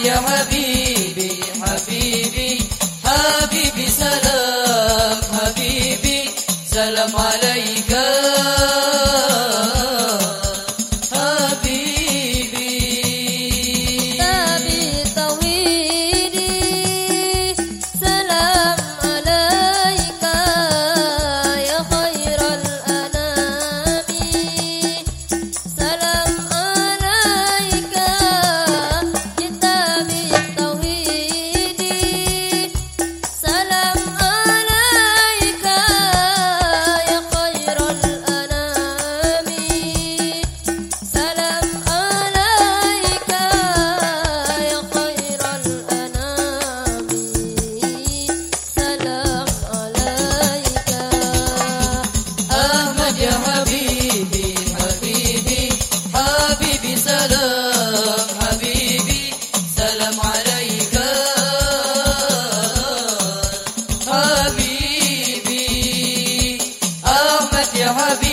يا حبيبي حبيبي حبيبي سلام حبيبي سلام عليك. I love you.